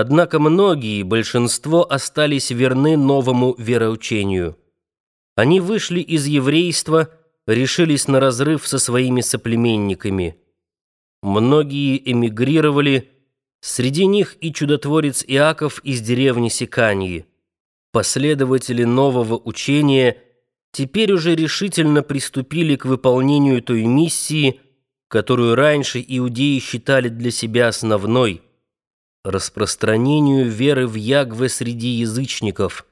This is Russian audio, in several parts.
Однако многие, большинство остались верны новому вероучению. Они вышли из еврейства, решились на разрыв со своими соплеменниками. Многие эмигрировали, среди них и чудотворец Иаков из деревни Сиканьи. Последователи нового учения теперь уже решительно приступили к выполнению той миссии, которую раньше иудеи считали для себя основной – распространению веры в Ягве среди язычников.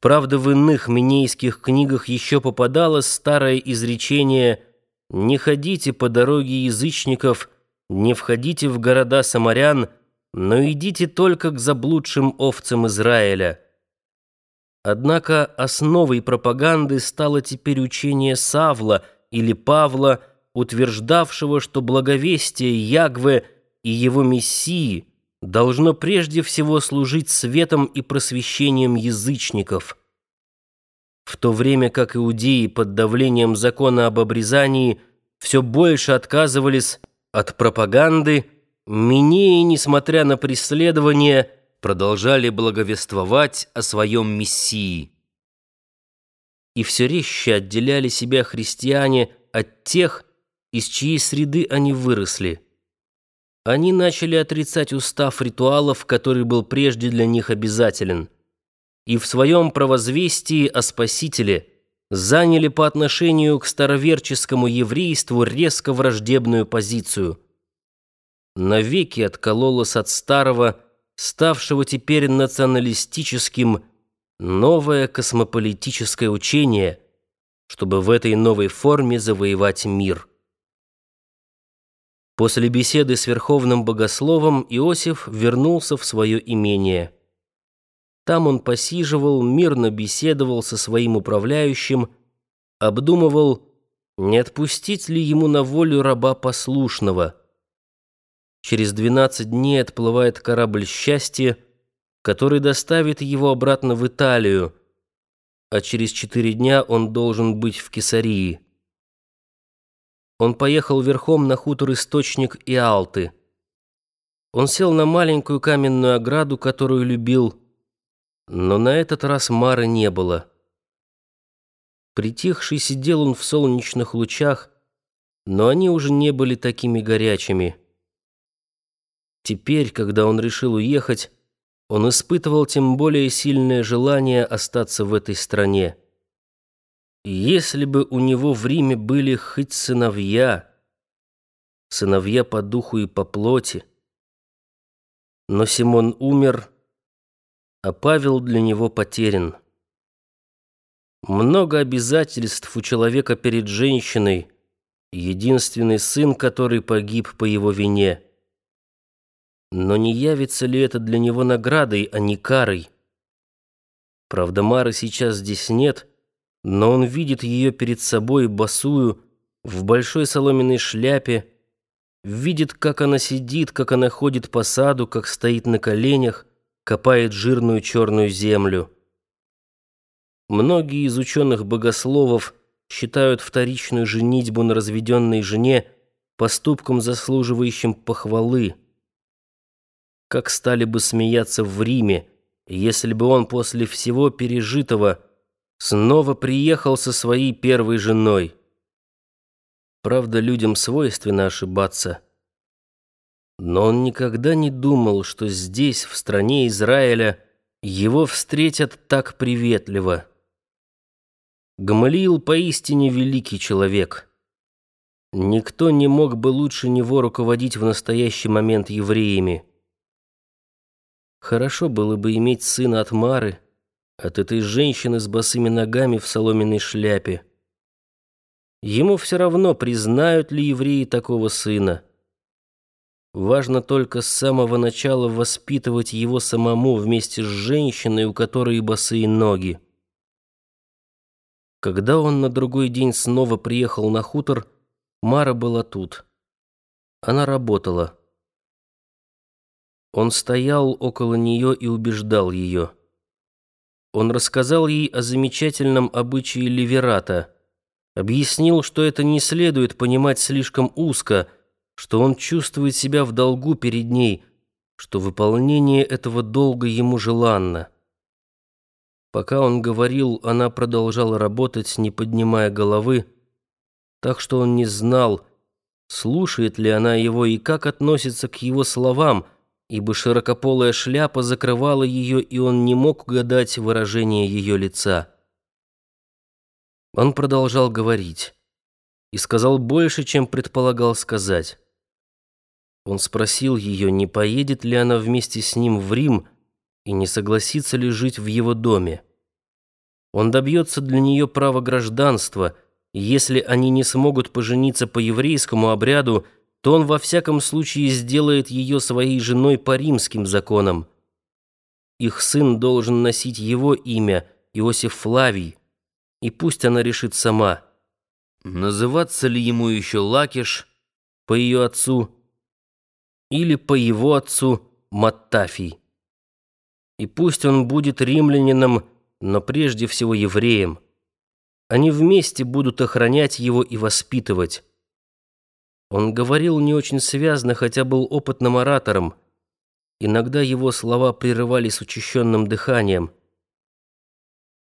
Правда, в иных минейских книгах еще попадалось старое изречение «Не ходите по дороге язычников, не входите в города самарян, но идите только к заблудшим овцам Израиля». Однако основой пропаганды стало теперь учение Савла или Павла, утверждавшего, что благовестие Ягве и его Мессии должно прежде всего служить светом и просвещением язычников. В то время как иудеи под давлением закона об обрезании все больше отказывались от пропаганды, Минеи, несмотря на преследование, продолжали благовествовать о своем Мессии. И все резче отделяли себя христиане от тех, из чьей среды они выросли. Они начали отрицать устав ритуалов, который был прежде для них обязателен, и в своем провозвестии о Спасителе заняли по отношению к староверческому еврейству резко враждебную позицию. Навеки откололось от старого ставшего теперь националистическим, новое космополитическое учение, чтобы в этой новой форме завоевать мир. После беседы с верховным богословом Иосиф вернулся в свое имение. Там он посиживал, мирно беседовал со своим управляющим, обдумывал, не отпустить ли ему на волю раба послушного – Через 12 дней отплывает корабль «Счастье», который доставит его обратно в Италию, а через четыре дня он должен быть в Кесарии. Он поехал верхом на хутор Источник и Алты. Он сел на маленькую каменную ограду, которую любил, но на этот раз Мары не было. Притихший сидел он в солнечных лучах, но они уже не были такими горячими. Теперь, когда он решил уехать, он испытывал тем более сильное желание остаться в этой стране. Если бы у него в Риме были хоть сыновья, сыновья по духу и по плоти. Но Симон умер, а Павел для него потерян. Много обязательств у человека перед женщиной, единственный сын, который погиб по его вине. Но не явится ли это для него наградой, а не карой? Правда, Мары сейчас здесь нет, но он видит ее перед собой босую, в большой соломенной шляпе, видит, как она сидит, как она ходит по саду, как стоит на коленях, копает жирную черную землю. Многие из ученых богословов считают вторичную женитьбу на разведенной жене поступком, заслуживающим похвалы как стали бы смеяться в Риме, если бы он после всего пережитого снова приехал со своей первой женой. Правда, людям свойственно ошибаться. Но он никогда не думал, что здесь, в стране Израиля, его встретят так приветливо. Гамалиил поистине великий человек. Никто не мог бы лучше него руководить в настоящий момент евреями. Хорошо было бы иметь сына от Мары, от этой женщины с босыми ногами в соломенной шляпе. Ему все равно, признают ли евреи такого сына. Важно только с самого начала воспитывать его самому вместе с женщиной, у которой босые ноги. Когда он на другой день снова приехал на хутор, Мара была тут. Она работала. Он стоял около нее и убеждал ее. Он рассказал ей о замечательном обычае ливерата, объяснил, что это не следует понимать слишком узко, что он чувствует себя в долгу перед ней, что выполнение этого долга ему желанно. Пока он говорил, она продолжала работать, не поднимая головы, так что он не знал, слушает ли она его и как относится к его словам, ибо широкополая шляпа закрывала ее, и он не мог угадать выражение ее лица. Он продолжал говорить и сказал больше, чем предполагал сказать. Он спросил ее, не поедет ли она вместе с ним в Рим и не согласится ли жить в его доме. Он добьется для нее права гражданства, и если они не смогут пожениться по еврейскому обряду, то он во всяком случае сделает ее своей женой по римским законам. Их сын должен носить его имя, Иосиф Флавий, и пусть она решит сама, называться ли ему еще Лакиш по ее отцу или по его отцу Маттафий. И пусть он будет римлянином, но прежде всего евреем. Они вместе будут охранять его и воспитывать. Он говорил не очень связно, хотя был опытным оратором. Иногда его слова прерывались учащенным дыханием –